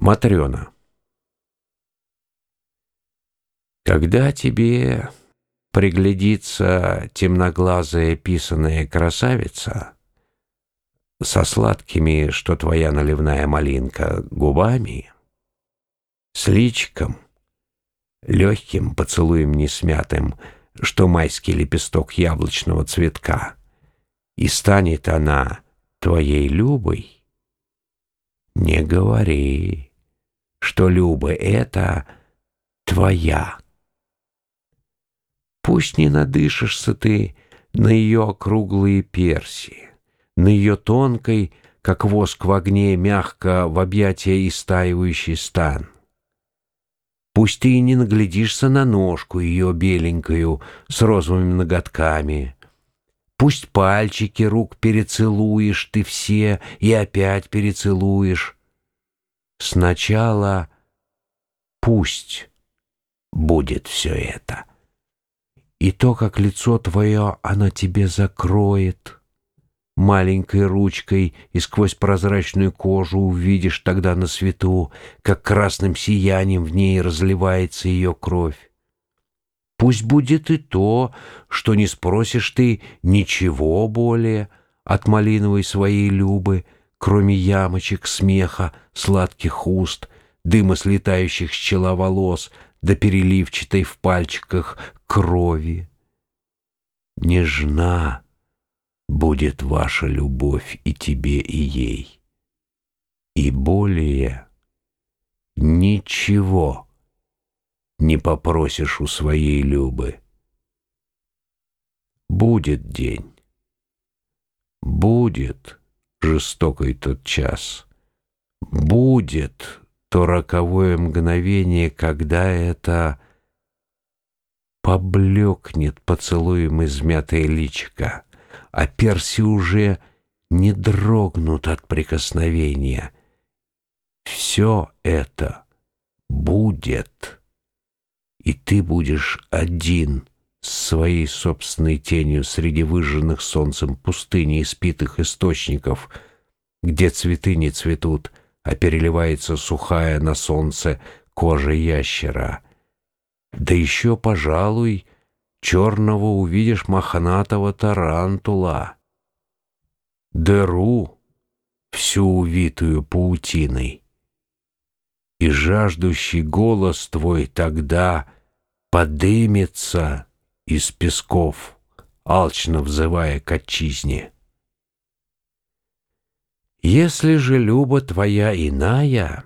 Матрена. Когда тебе приглядится темноглазая писаная красавица со сладкими, что твоя наливная малинка, губами, с личиком, легким поцелуем несмятым, что майский лепесток яблочного цветка, и станет она твоей любой, не говори что, Люба, это твоя. Пусть не надышишься ты на ее округлые перси, на ее тонкой, как воск в огне, мягко в объятия истаивающий стан. Пусть ты и не наглядишься на ножку ее беленькую с розовыми ноготками. Пусть пальчики рук перецелуешь ты все и опять перецелуешь, Сначала пусть будет все это. И то, как лицо твое она тебе закроет маленькой ручкой, и сквозь прозрачную кожу увидишь тогда на свету, как красным сиянием в ней разливается ее кровь. Пусть будет и то, что не спросишь ты ничего более от малиновой своей любы, кроме ямочек, смеха, сладких уст, дыма слетающих с чела волос, да переливчатой в пальчиках крови. Нежна будет ваша любовь и тебе, и ей. И более ничего не попросишь у своей Любы. Будет день, будет жестокой тот час. Будет то роковое мгновение, когда это поблекнет поцелуем измятое личико, а перси уже не дрогнут от прикосновения. Все это будет, и ты будешь один с своей собственной тенью среди выжженных солнцем пустыни и спитых источников, где цветы не цветут, а переливается сухая на солнце кожа ящера. Да еще, пожалуй, черного увидишь мохнатого тарантула, дыру, всю увитую паутиной. И жаждущий голос твой тогда подымется из песков, алчно взывая к отчизне. Если же люба твоя иная,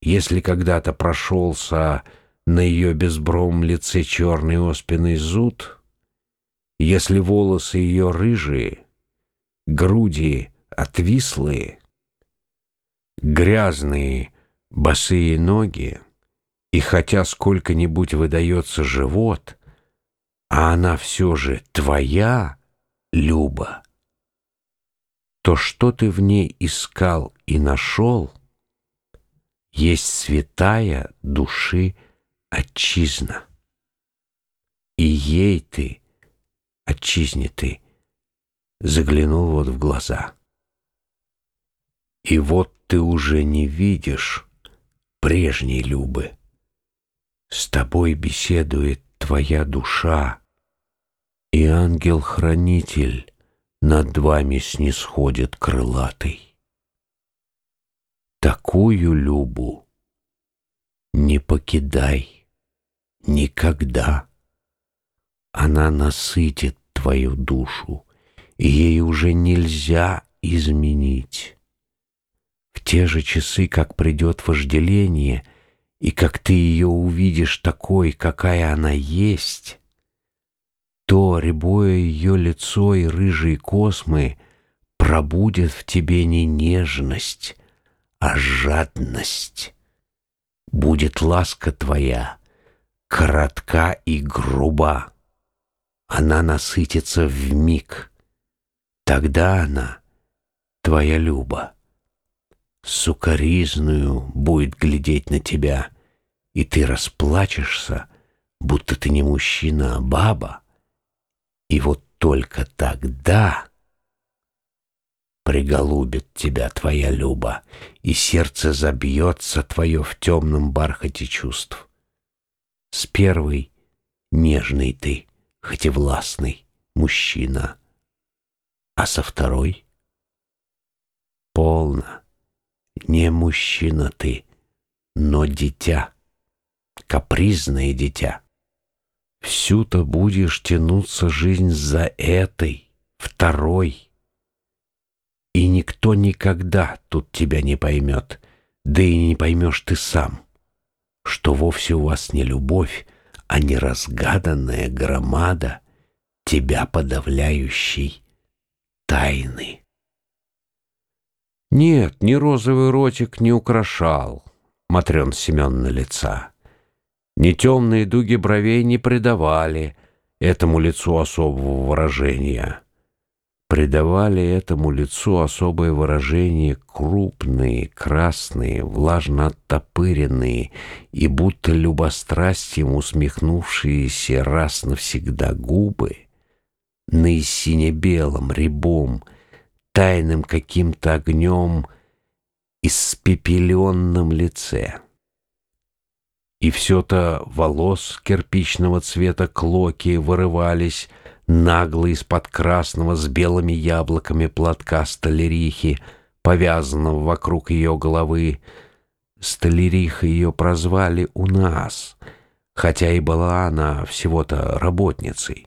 если когда-то прошелся на ее безбром лице черный оспенный зуд, если волосы ее рыжие, груди отвислые, грязные босые ноги, и хотя сколько-нибудь выдается живот — а она все же твоя, Люба, то что ты в ней искал и нашел, есть святая души отчизна. И ей ты, отчизне ты, заглянул вот в глаза. И вот ты уже не видишь прежней Любы. С тобой беседует твоя душа, и ангел-хранитель над вами снисходит крылатый. Такую любу не покидай никогда. Она насытит твою душу, и ей уже нельзя изменить. В те же часы, как придет вожделение, и как ты ее увидишь такой, какая она есть, то рябое ее лицо и рыжие космы пробудет в тебе не нежность, а жадность. Будет ласка твоя коротка и груба. Она насытится в миг. Тогда она, твоя Люба, сукоризную будет глядеть на тебя, и ты расплачешься, будто ты не мужчина, а баба, и вот только тогда приголубит тебя твоя люба, И сердце забьется твое в темном бархате чувств. С первой нежный ты, хоть и властный, мужчина, А со второй полно, не мужчина ты, но дитя, капризное дитя. Всю-то будешь тянуться жизнь за этой, второй. И никто никогда тут тебя не поймет, да и не поймешь ты сам, что вовсе у вас не любовь, а неразгаданная громада тебя подавляющей тайны. Нет, ни розовый ротик не украшал Матрен Семен на лица. Ни темные дуги бровей не придавали этому лицу особого выражения. Придавали этому лицу особое выражение крупные, красные, влажно оттопыренные и будто любострастием усмехнувшиеся раз навсегда губы на сине-белом, рябом, тайным каким-то огнем испепеленном лице. И все-то волос кирпичного цвета клоки вырывались нагло из-под красного с белыми яблоками платка столерихи, повязанного вокруг ее головы. Столяриха ее прозвали у нас, хотя и была она всего-то работницей.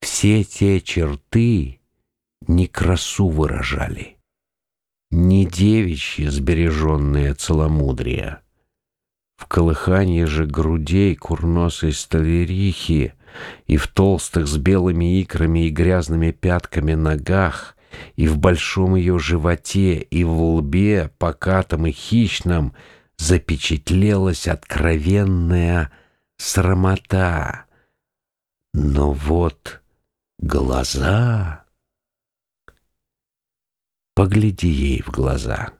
Все те черты не красу выражали, не девичьи сбереженные целомудрия. В колыхании же грудей курносой столярихи и в толстых с белыми икрами и грязными пятками ногах, и в большом ее животе, и в лбе, покатом и хищном, запечатлелась откровенная срамота. Но вот глаза... Погляди ей в глаза,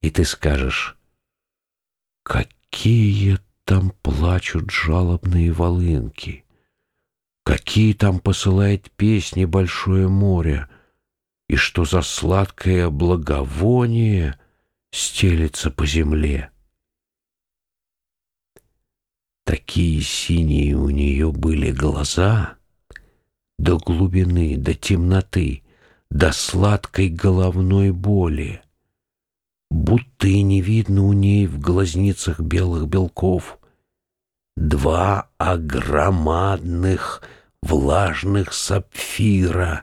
и ты скажешь, какие там плачут жалобные волынки, какие там посылает песни большое море, и что за сладкое благовоние стелется по земле. Такие синие у нее были глаза, до глубины, до темноты, до сладкой головной боли. Будто и не видно у ней в глазницах белых белков. Два огромадных влажных сапфира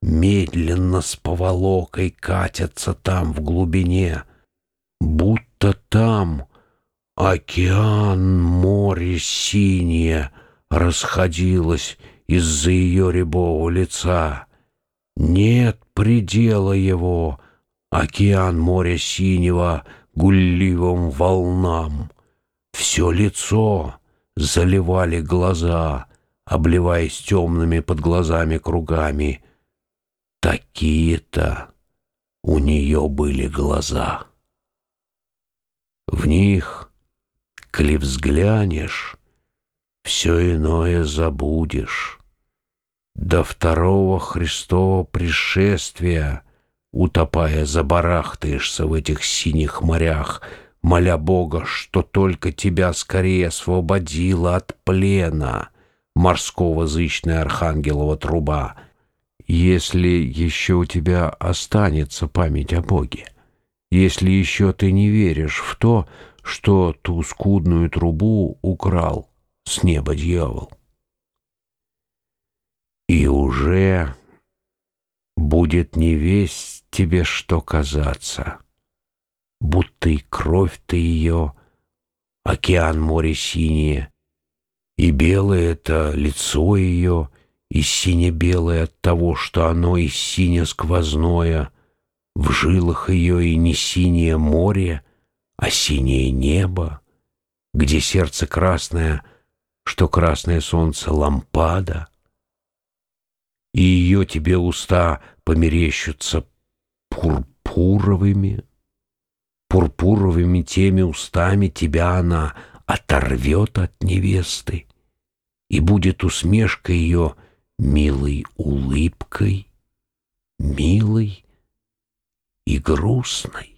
медленно с поволокой катятся там в глубине, будто там океан море синее расходилось из-за ее рябого лица. Нет предела его, океан моря синего гулливым волнам. Все лицо заливали глаза, обливаясь темными под глазами кругами. Такие-то у нее были глаза. В них, коли взглянешь, все иное забудешь до второго Христова пришествия, утопая забарахтаешься в этих синих морях, моля Бога, что только тебя скорее освободила от плена морского зычная архангелова труба, если еще у тебя останется память о Боге, если еще ты не веришь в то, что ту скудную трубу украл с неба дьявол. И уже будет не весь тебе что казаться, Будто и кровь ты ее, океан море синее, И белое это лицо ее, и сине-белое от того, что оно и сине-сквозное, В жилах ее и не синее море, а синее небо, Где сердце красное, что красное солнце лампада — и ее тебе уста померещутся пурпуровыми. Пурпуровыми теми устами тебя она оторвет от невесты, и будет усмешка ее милой улыбкой, милой и грустной.